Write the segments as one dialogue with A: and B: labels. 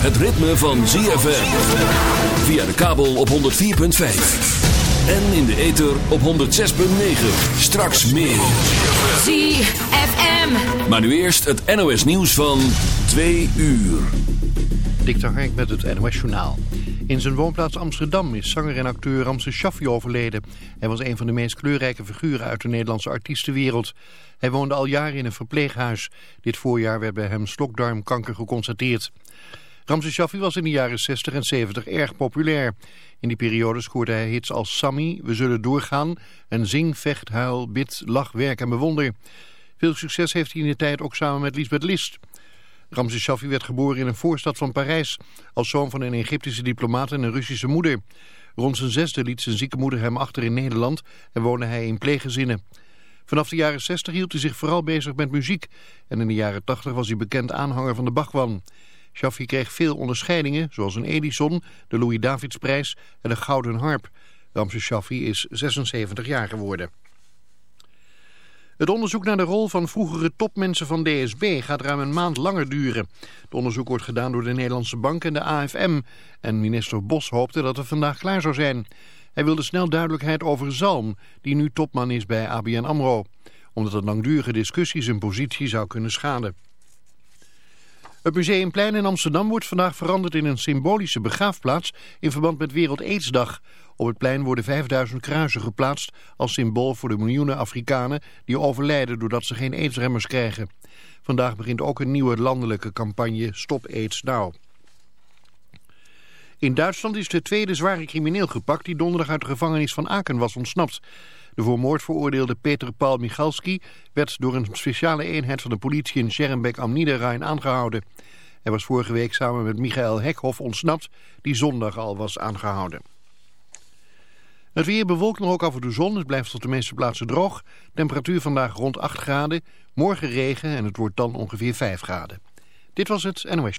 A: het ritme van ZFM. Via de kabel op 104.5. En in de ether op 106.9. Straks meer.
B: ZFM.
A: Maar nu eerst het NOS nieuws van 2 uur.
C: Dik Hark met het NOS Journaal. In zijn woonplaats Amsterdam is zanger en acteur Ramses Shaffi overleden. Hij was een van de meest kleurrijke figuren uit de Nederlandse artiestenwereld. Hij woonde al jaren in een verpleeghuis. Dit voorjaar werd bij hem slokdarmkanker geconstateerd. Ramses Shaffi was in de jaren 60 en 70 erg populair. In die periode scoorde hij hits als Sammy, We Zullen Doorgaan... en Zing, Vecht, Huil, Bid, Lach, Werk en Bewonder. Veel succes heeft hij in de tijd ook samen met Lisbeth List... Ramses Shaffi werd geboren in een voorstad van Parijs... als zoon van een Egyptische diplomaat en een Russische moeder. Rond zijn zesde liet zijn zieke moeder hem achter in Nederland... en woonde hij in pleeggezinnen. Vanaf de jaren 60 hield hij zich vooral bezig met muziek... en in de jaren 80 was hij bekend aanhanger van de Bachwan. Shaffi kreeg veel onderscheidingen, zoals een Edison, de Louis-Davidsprijs en de Gouden Harp. Ramses Shaffi is 76 jaar geworden. Het onderzoek naar de rol van vroegere topmensen van DSB gaat ruim een maand langer duren. Het onderzoek wordt gedaan door de Nederlandse Bank en de AFM. En minister Bos hoopte dat het vandaag klaar zou zijn. Hij wilde snel duidelijkheid over Zalm, die nu topman is bij ABN AMRO. Omdat een langdurige discussie zijn positie zou kunnen schaden. Het Museumplein in Amsterdam wordt vandaag veranderd in een symbolische begraafplaats in verband met Wereld Aidsdag. Op het plein worden 5000 kruisen geplaatst als symbool voor de miljoenen Afrikanen die overlijden doordat ze geen aidsremmers krijgen. Vandaag begint ook een nieuwe landelijke campagne Stop AIDS Now. In Duitsland is de tweede zware crimineel gepakt die donderdag uit de gevangenis van Aken was ontsnapt. De voor moord veroordeelde Peter Paul Michalski werd door een speciale eenheid van de politie in Schermbeck am Niederrhein aangehouden. Hij was vorige week samen met Michael Hekhoff ontsnapt, die zondag al was aangehouden. Het weer bewolkt nog ook af en toe zon. Het blijft op de meeste plaatsen droog. Temperatuur vandaag rond 8 graden. Morgen regen en het wordt dan ongeveer 5 graden. Dit was het NOS.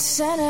B: center.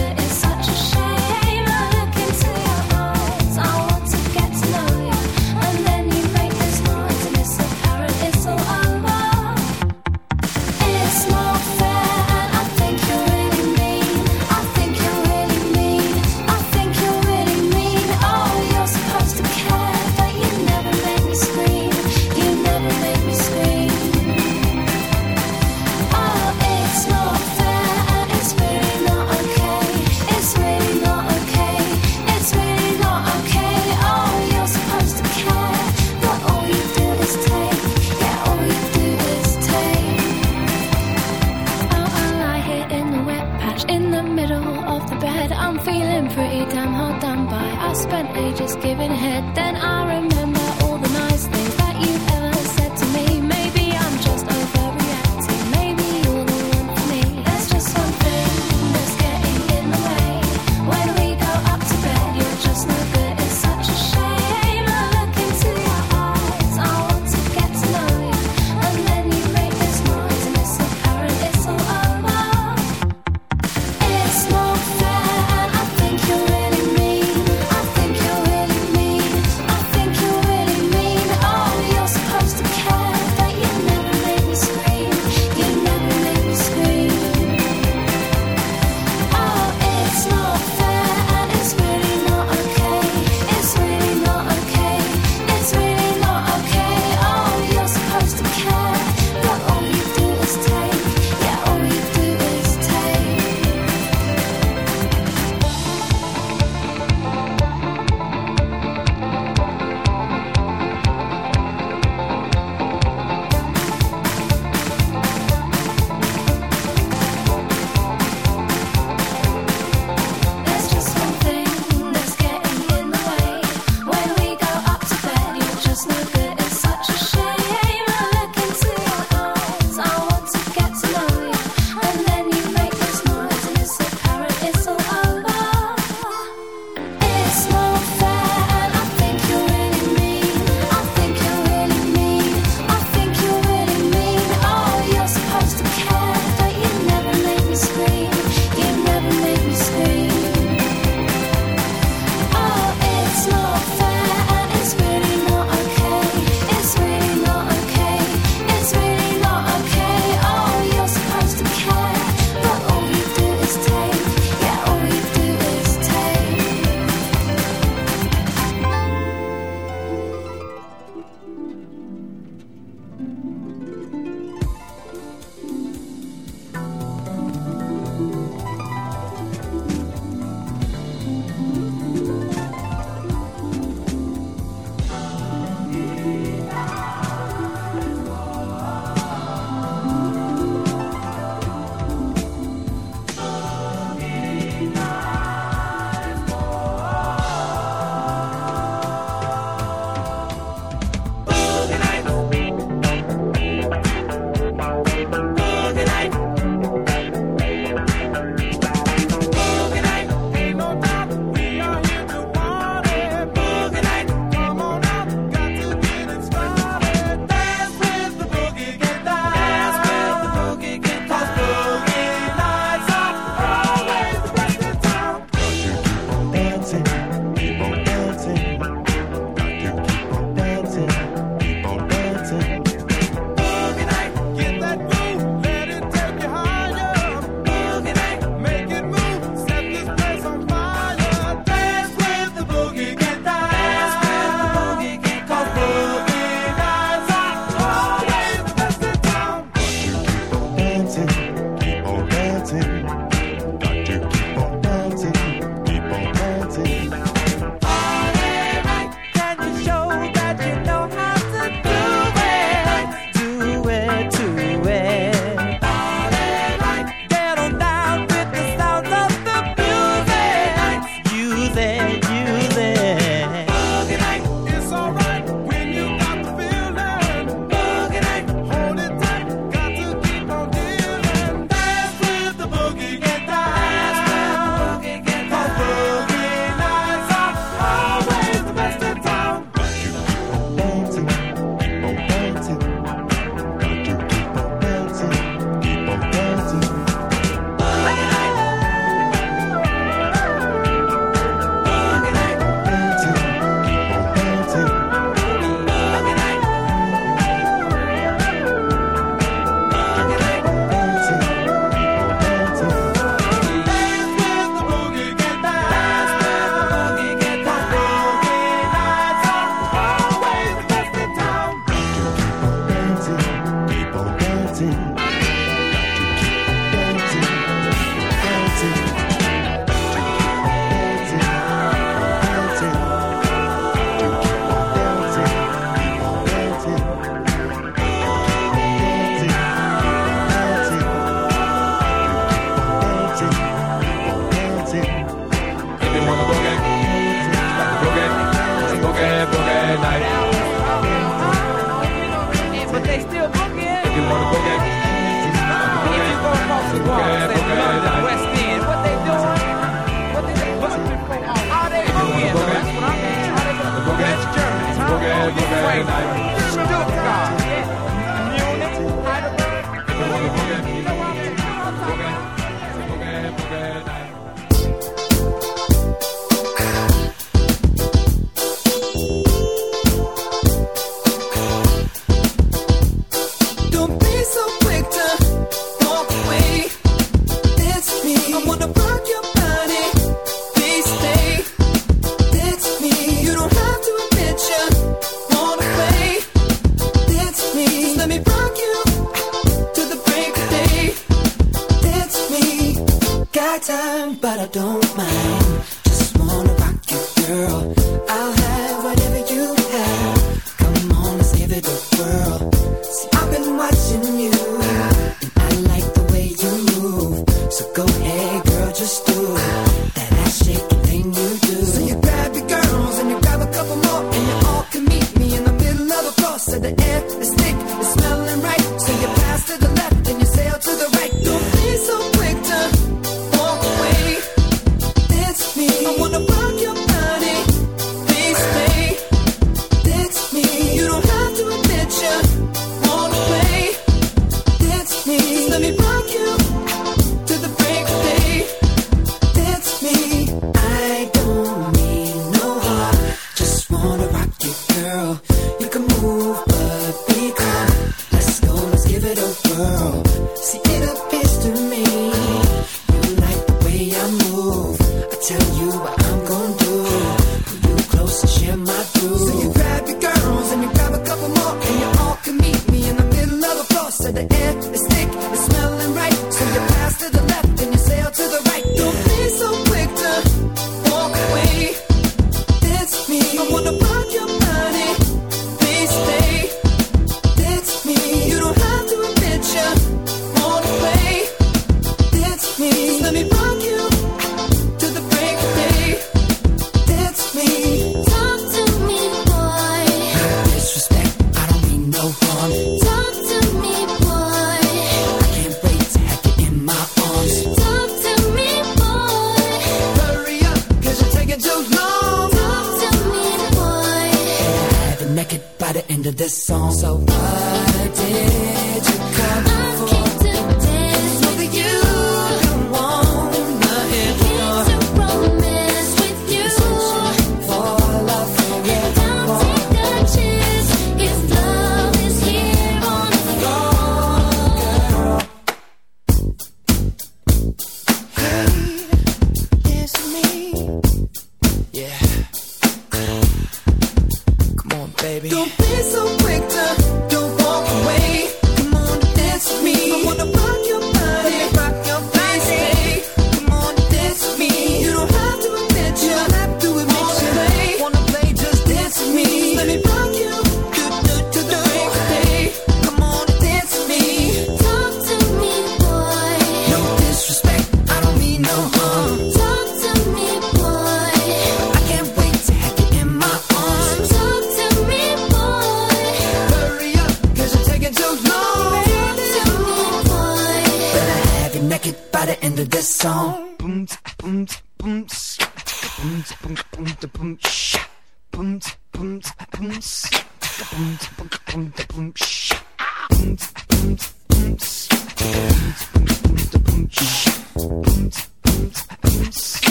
D: said the
E: F.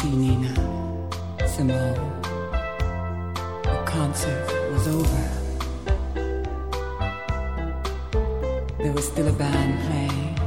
F: see
G: Nina, Simone. The concert was over. There was still a band playing.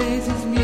H: praises me.